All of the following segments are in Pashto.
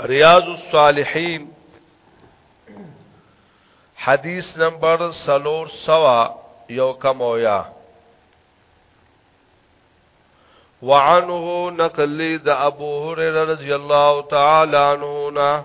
ریاض الصالحین حدیث نمبر سلور سوا یو کم اویا وعنه نقل د ابو هريره رضی الله تعالی عنہ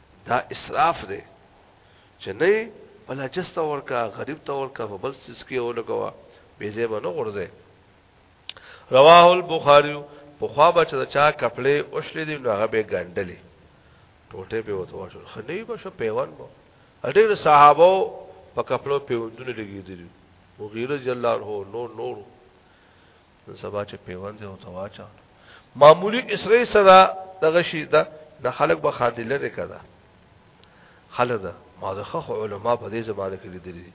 دا اسراف دی چې نه بل جست ورکا غریب ته ورکا په بل څه کې ولګوا به زه به نه غورځي رواه البخاری په خوا بچ د چا کپلې اوښلې دي نو هغه به ګندلې ټوټه به وته وشو خنې به شو پیوان مو اډیر صحابه په کپلو پیوندونه لګیدل مغیره جلال هو نور نور نن سبا چې پیوند یو تواچا معمولی اسرې سره دغه شي دا د خلک به خاندي لره کړه خلک دا ما د خخ علما په دې زمانه کې لیدلي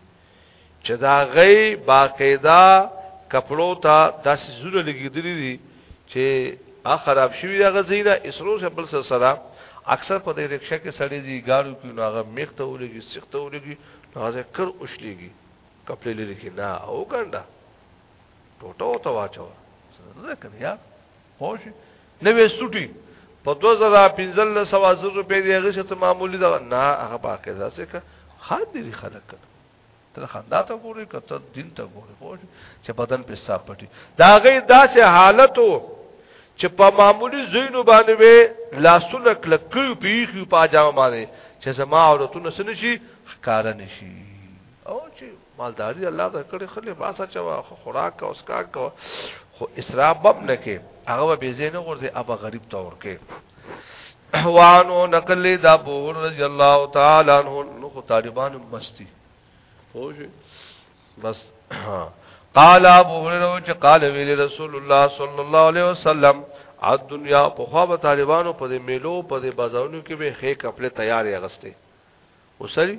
چې دا غي باقاعده کپلو ته داسې زونه لګیدلي دي چې ا خراب شوی دا غزینا اسرو سره بل سره سره اکثر په دې رکشه کې سړی دي ګارو کې نو هغه میخته ولګي سخته ولګي نو هغه کر اوشلېږي کپلې لري کې نه او ګنده ټوټو ته واچو ذکر یا هوش نوې سټي په 2015 سوا زر روپې دی هغه شته معمولی دا نه هغه باقی ځاسه کا خان دي خلک کړه تر خندا ته ګوري کته دین ته ګوري خو چې بدن په حساب پټي دا غي داسې حالتو چې په معمولی زینو باندې وې لاسونه کلکې پیخي په جامه باندې چې زما عورتونه سن شي ښکار نشي او چې مالداری الله ته کړي خلې باسه چوا خو خوراک او اسکا کو خو اسراف بم نه کې هغه به زین ورته ابا غریب ته ورکه وانو نقل دا بور رضی الله تعالی عنہ نو خو طالبان مستی فوج بس قال ابو هريره چې قال ویل رسول الله صلی الله علیه وسلم ا دنیا په خو به طالبانو په میلو په بازارونو کې به خې کپڑے تیارې اغسته وسري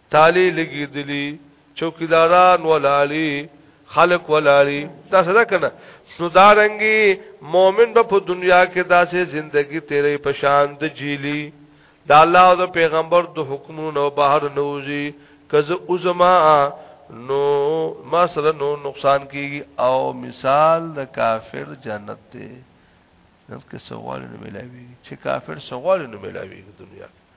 تالې لګېدلي چوکیداران ولاړي خلق ولاړي دا سره کنه نو دارنګي مؤمن به په دنیا کې داسې زندگی تیرې پشان د جیلی دا الله او د پیغمبر د حکمونو بهر نوځي کزه عظما نو ما سره نو نقصان کیږي او مثال د کافر جنت ته نن کې سوال نه ملاوي چې کافر سوال نه ملاوي دنیا کې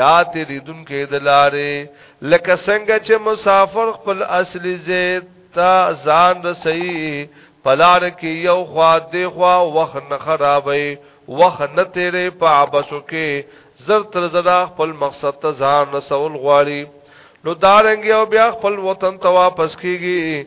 یا تیریدونکي د لارې لکه څنګه چې مسافر خپل اصلي ځای ته ځان رسي پلار کې یو خوا دی خوا وخت نه خرابوي وخت نه تیرې په عباسو کې زر تر زرا خپل مقصد ته ځان رسول غواړي نو دارنګ یو بیا خپل وطن ته واپس کیږي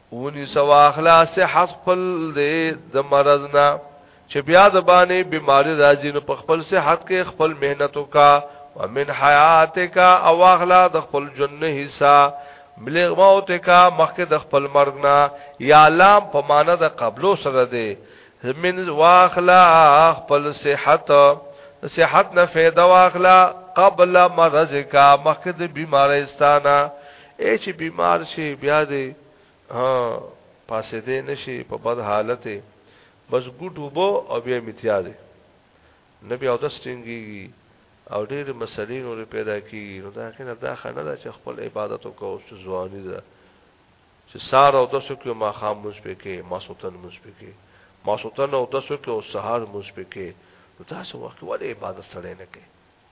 ونی سوا اخلا صحت خپل دې د مرض نه چې بیا د باندې بیماری راځي نو په خپل صحت کې خپل مهنت وکا ومن حیاتک او اخلا د خپل جن حصہ بلغ موتک مخکې د خپل مرګ نه یا لام په معنا د قبلو سره دې من واخلا خپل صحت صحت نه فیدا واخلا قبل مرض کا مخکې د بیماری استانه اې چې بیمار شې بیا دې ها پاسېدې نه شې په بد حالت یې بس ګوټ اوبه او بیا میتیا دی نه بیا اودس ټینګېږي او ډېرې مسلې نورې پیدا کېږي نو دا هغې نه دا ښه نه ده چې خپل عبادت وکړه اوس چې ځواني ده چې سهار اودس وکړې ماښام لمونځ پې کوې ماسوتن لمونځ پې کوې ماسوتن اودس وکړې او سهار لمونځ پې کوې نو داسې وخت کې ولې عبادت سړی نه کوي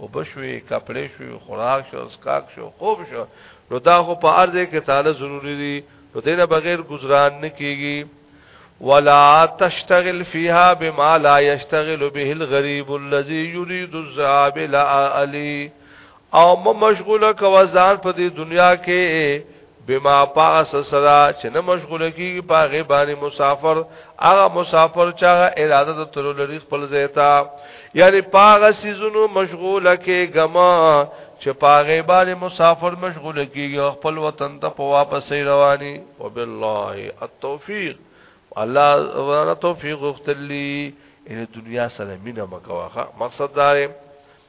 وبشوي کپړې شوي خوراک شو اسکاک شو خوب شو نو دا خو په ارض کې تعالی ضروری دي نو دینه بغیر گزاران نه کیږي ولا تشتغل فيها بما لا يشتغل به الغريب الذي يريد الذهاب لا علي او مشغوله کو ځان په دې دنیا کې بما پاس سرا چې نه مشغول کیږي پاغه باندې مسافر هغه مسافر چې هغه اراده د تر لري خپل زیتا یعنی پاغه سيزونو مشغول کېګما چې پاغه باندې مسافر مشغول کیږي خپل وطن ته په واپس رواني وبالله التوفیق الله ورته توفیق وختلی ان دنیا سره مینه مکوخه مقصد دا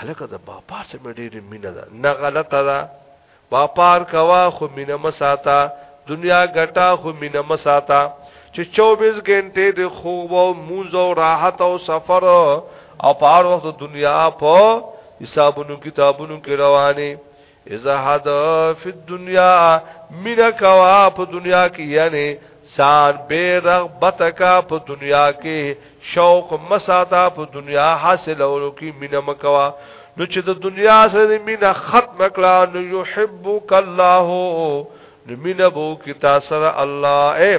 الکه د باپار سره مې ډېرې مینه ده نه غلطه ده باپار کوا خو مینه مساته دنیا ګټا خو مینه مساته چې 24 غنټې د خوب او مونږ او راحت او سفر او پار وخت دنیا په حسابونو کتابونو کې رواني اذا حد فی الدنیا مینا کوا په دنیا کې یعنی سان بے رغبت کا په دنیا کې شوق مساتا په دنیا حاصل اورو کې مینا مکوا نو چې د دنیا سره مینا ختم کړه نو یحبک الله نو مینا بو کې تاسو سره الله اے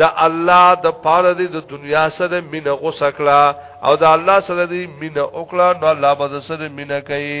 د الله د پاره دی د دنیا سره مینه غوسکړه او د الله سره دی مینه وکړه نو الله به سره مینه کوي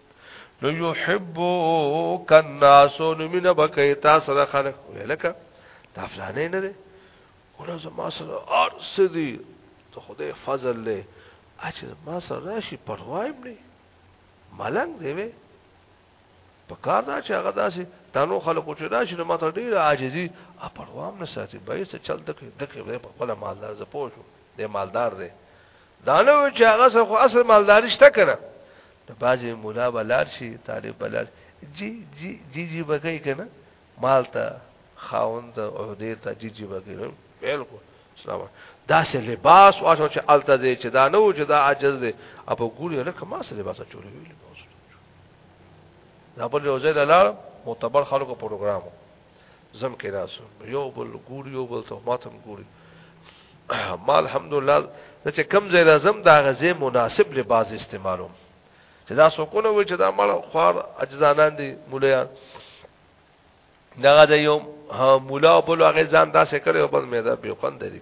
نو يحبك الناس من بکای تاسو د خلق ولکه دا فلانه نه دی ولا زما سره ارس دی ته خدای فضل له اچھا ما سره راشي پروايم نه ملنګ دی وې په کار دا چې هغه داسې تانو خلکو چې راشي نو ماته ډیر عاجزي ا پروام نه ساتي به څه چل دکې دکې به په خپل مالدار ز پوه شو د مالدار دی دا نو چې هغه سره خو اصل مالداري شته کنه د باجې ملا به لار شي طالب به لار جي جي جي جي به کوي کنه مال ته خاوند عہدې ته جي جي به کوي بالکل اسلام دا سه لباس واچو چې الته دې چې دا نو چې دا عجز دې اپ ګوري لکه ما سه لباس چولې ویل دا په روزه لاله معتبر خلکو پروګرامو زم کې ناسو یو بل ګوري یو بل ته ماتم ګوري ما الحمدلله چې کم ځای لازم دا غزه مناسب لباس استعمالوم چې دا سکونه وي چې دا مړ خوار اجزانان دي مولیا دا غزه یو مولا په لوغه ځان دا څه کړو بس مې دا بیوقند لري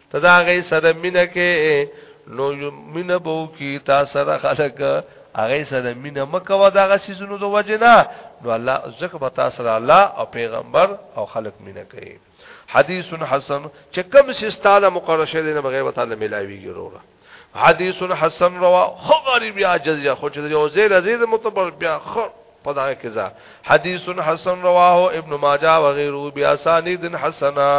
تدا غي سره مینه کې نو مینه بو کی تا سره خلق هغه سره مینه مکو دا غ سيزونو د وجنا نو الله زکه به تا سره الله او پیغمبر او خلق مینه کوي حدیث حسن چې کوم سي ستاله مقرشه دي نه بغیر وتعالى ملاويږي وروره حدیث حسن روا خو غریب یا جزیه خو چې یو زیر عزیز متبر بیا خو پدای کې ځا حدیث حسن رواه ابن ماجه و غیره بیا اسانید حسنا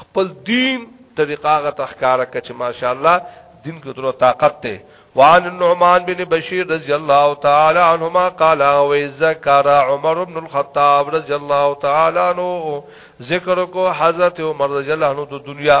خپل دین طریقه غ تخکار کچ ماشاءالله دین کې درو طاقت ته وعن النعمان بن بشير رضي الله تعالى عنهما قال وذكر عمر بن الخطاب رضي الله تعالى عنه ذکر کو حضرت عمر رضی الله عنه د دنیا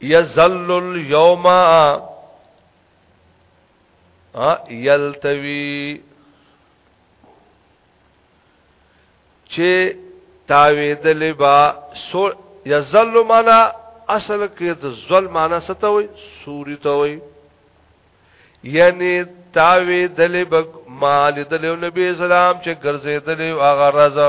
یزل اليوم یلتوی چې تاویدل با سو یزل معنا اصل کې د ظلم معنا ستوي سوري توي یعنی تاوی دلی بک مال دلی نبی اسلام چې ګرځې دلی هغه رضا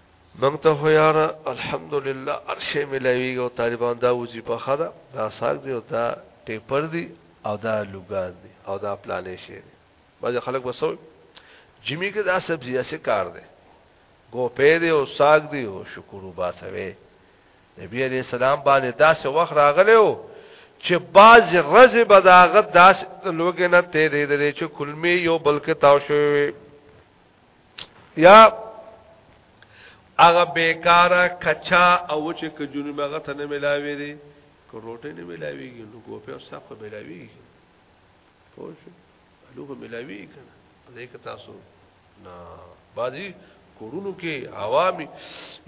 موږ ته خو یاره الحمدلله هر شی ملاویږي او طالبان دا وظیفه ښه ده دا ساک دی او دا ټیپر دی او دا لوګان دی او دا پلانې شی دی بعضې خلک به سوی جمعي کې دا سبزي هسې کار دی ګوپې دی او ساک دی او شکر وباسوي نبی علیہ السلام باندې داسې وخت راغلی و چې باز غز به داغه داس لوګې نه تیرې درې چې کلمې یو بلکې تاو شوی یا هغه بیکاره کچا او چې کجونی مغه ته نه ملاوي دي کو روټه نه ملاويږي نو ګوپه او ساق په ملاويږي پوه شو لوګ ملاوي کنه دې که تاسو نه بازي کورونو کې عوامي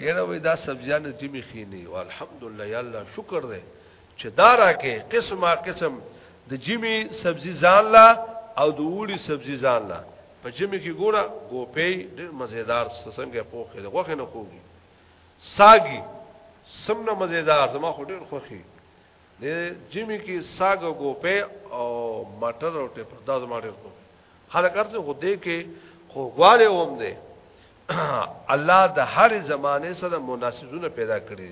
یره وې دا سبزیان چې می خینی او الحمدلله یا الله شکر دې چې دارا کې قسمه قسم د جمی سبزی ځان لا او د وړي سبزی ځان لا په جمی کې ګوره ګوپی ډېر مزیدار څنګه پوخې ده غوخه نه کوږي ساګي سمنه مزیدار زما خو ډېر خوخي د جمی کې ساګ ګوپی او مټر او ټپ دا زما ډېر خوخي خلک ارزه خو دې کې خو غواړي هم ده الله د هر زمانه سره مناسبونه پیدا کړی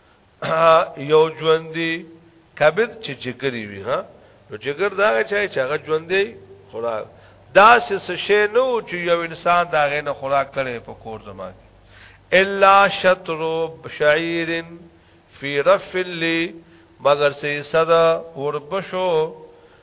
یو ژوندې کبد چې جګری وي ها نو جګر دا چای چې هغه ژوندې خوراک دا څه شی نو چې یو انسان دا غې نه خوراک کړي په کور زمان الا شطر شعير في رف لي مگر سي صدا وربشو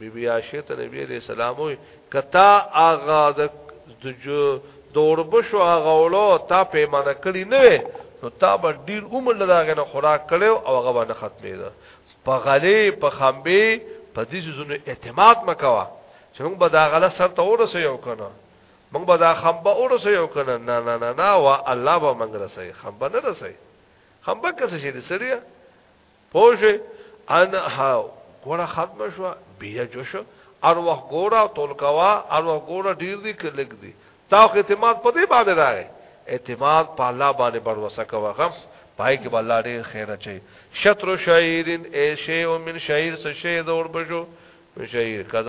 بی بی عائشه ته نبی علیہ السلام وی کتا اغا د جو دوربشو اغا ولو تا پیمانه کړی نه وی نو تا به ډیر عمر لداغه نه خوراک کړو او هغه باندې ختمې ده په غلې په خمبه په دې زونه اعتماد مکوا چې موږ به دا غله سر ته ورسې یو کنه موږ به دا خمبه ورسې یو کنه نه نه نه نه وا الله به موږ رسې خمبه نه رسې خمبه کسې شي دې سړیا پوجي ان ها ګوره ختم شو بیا جوش ار وخت ګوره تول کوا ار وخت ګوره ډیر دی کلک دی تا خو اعتماد په دې باندې راغی اعتماد په الله باندې بر وسه کوا غم پای کې الله ډیر خیر اچي شطر شاعرین ای شی او من شاعر څه شی دور بشو شاعر